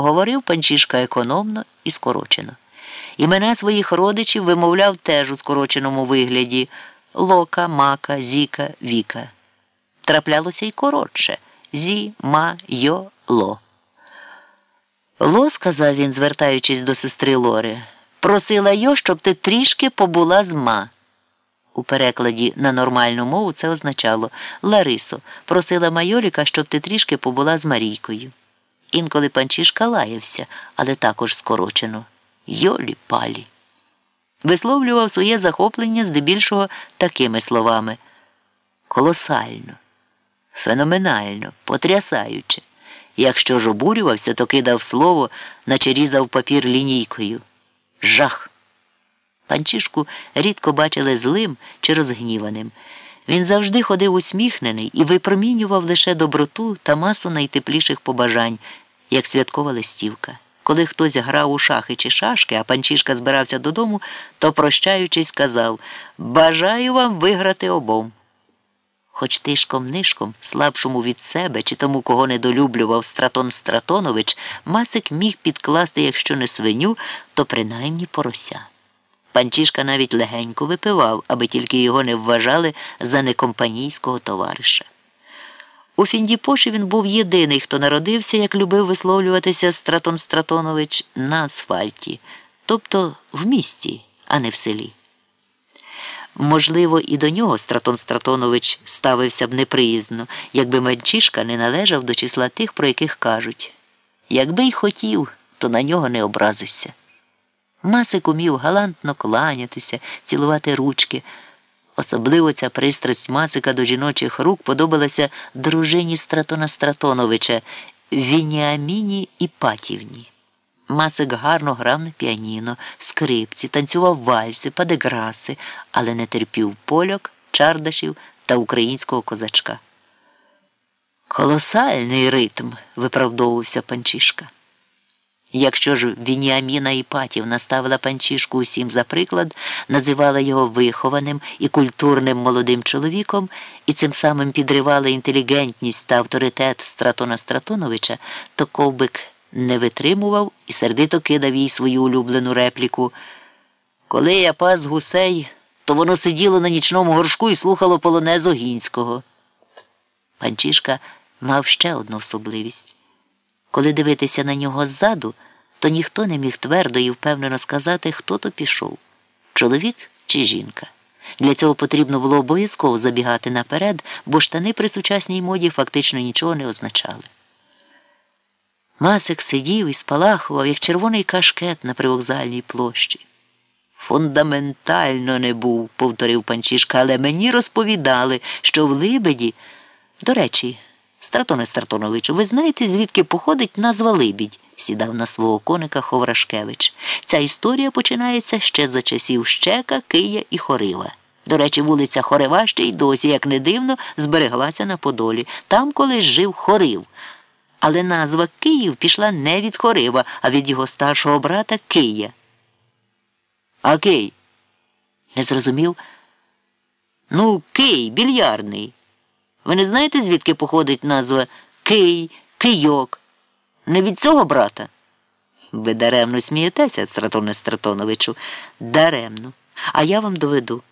Говорив панчішка економно і скорочено. Імена своїх родичів вимовляв теж у скороченому вигляді Лока, Мака, Зіка, Віка. Траплялося й коротше зі, ма, йо, ло. Ло, сказав він, звертаючись до сестри Лори, просила йо, щоб ти трішки побула з ма. У перекладі на нормальну мову це означало Ларисо, просила майоріка, щоб ти трішки побула з Марійкою. Інколи панчішка лаявся, але також скорочено. Йолі палі. Висловлював своє захоплення здебільшого такими словами колосально, феноменально, потрясаюче. Якщо ж обурювався, то кидав слово, наче різав папір лінійкою. Жах. Панчішку рідко бачили злим чи розгніваним. Він завжди ходив усміхнений і випромінював лише доброту та масу найтепліших побажань, як святкова листівка. Коли хтось грав у шахи чи шашки, а панчішка збирався додому, то, прощаючись, казав Бажаю вам виграти обом. Хоч тишком нишком, слабшому від себе чи тому, кого недолюблював Стратон Стратонович, Масик міг підкласти, якщо не свиню, то принаймні порося. Панчішка навіть легенько випивав, аби тільки його не вважали за некомпанійського товариша. У Фіндіпоші він був єдиний, хто народився, як любив висловлюватися Стратон Стратонович на асфальті, тобто в місті, а не в селі. Можливо, і до нього Стратон Стратонович ставився б неприязно, якби Манчишка не належав до числа тих, про яких кажуть. Якби й хотів, то на нього не образишся. Масик умів галантно кланятися, цілувати ручки. Особливо ця пристрасть Масика до жіночих рук подобалася дружині Стратона Стратоновича Вініаміні Іпатівні. Масик гарно грав на піаніно, скрипці, танцював вальси, падеграси, але не терпів польок, чардашів та українського козачка. Колосальний ритм, виправдовувався панчишка. Якщо ж Вініаміна Іпатівна ставила панчішку усім за приклад, називала його вихованим і культурним молодим чоловіком і цим самим підривала інтелігентність та авторитет Стратона Стратоновича, то ковбик не витримував і сердито кидав їй свою улюблену репліку. Коли я пас гусей, то воно сиділо на нічному горшку і слухало полонезу гінського. Панчишка мав ще одну особливість. Коли дивитися на нього ззаду, то ніхто не міг твердо і впевнено сказати, хто то пішов чоловік чи жінка. Для цього потрібно було обов'язково забігати наперед, бо штани при сучасній моді фактично нічого не означали. Масик сидів і спалахував, як червоний кашкет на привокзальній площі. Фундаментально не був, повторив панчишка, але мені розповідали, що в Либеді, до речі, Стратоне Стратоновичу, ви знаєте, звідки походить назва Либідь? сідав на свого коника Ховрашкевич. Ця історія починається ще за часів Щека, Кия і Хорива. До речі, вулиця Хорива ще й досі, як не дивно, збереглася на Подолі. Там колись жив Хорив. Але назва Київ пішла не від Хорива, а від його старшого брата Кия. А Кий? Не зрозумів? Ну, Кий, більярдний. Ви не знаєте, звідки походить назва Кий, Кийок? Не від цього брата? Ви даремно смієтеся, Стратоне Стратоновичу. Даремно. А я вам доведу.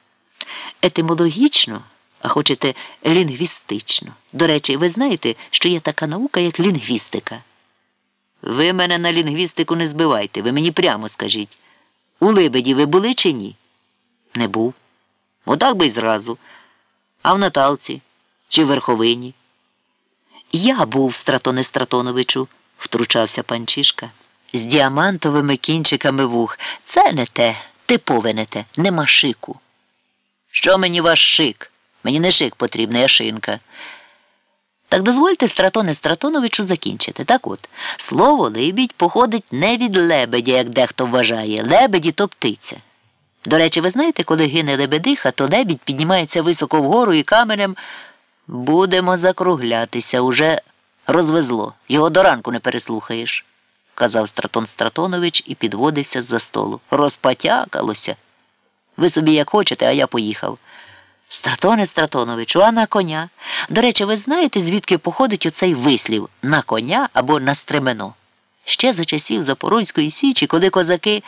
Етимологічно, а хочете лінгвістично. До речі, ви знаєте, що є така наука, як лінгвістика. Ви мене на лінгвістику не збивайте, ви мені прямо скажіть. У Либеді ви були чи ні? Не був. Отак би й зразу. А в Наталці чи Верховині? Я був, Стратоне Стратоновичу, втручався панчишка. З діамантовими кінчиками вух. Це не те, типове не те, нема шику. Що мені ваш шик? Мені не шик потрібний, а шинка. Так дозвольте Стратоне Стратоновичу закінчити. Так от, слово либідь походить не від лебедя, як дехто вважає. Лебеді то птиця. До речі, ви знаєте, коли гине лебедиха, то лебідь піднімається високо вгору і каменем. Будемо закруглятися, уже розвезло. Його до ранку не переслухаєш, казав Стратон Стратонович і підводився з-за столу. Розпотякалося. Ви собі як хочете, а я поїхав. Стратоне Стратоновичу, а на коня. До речі, ви знаєте, звідки походить оцей вислів на коня або на стремено? Ще за часів Запорозької січі, коли козаки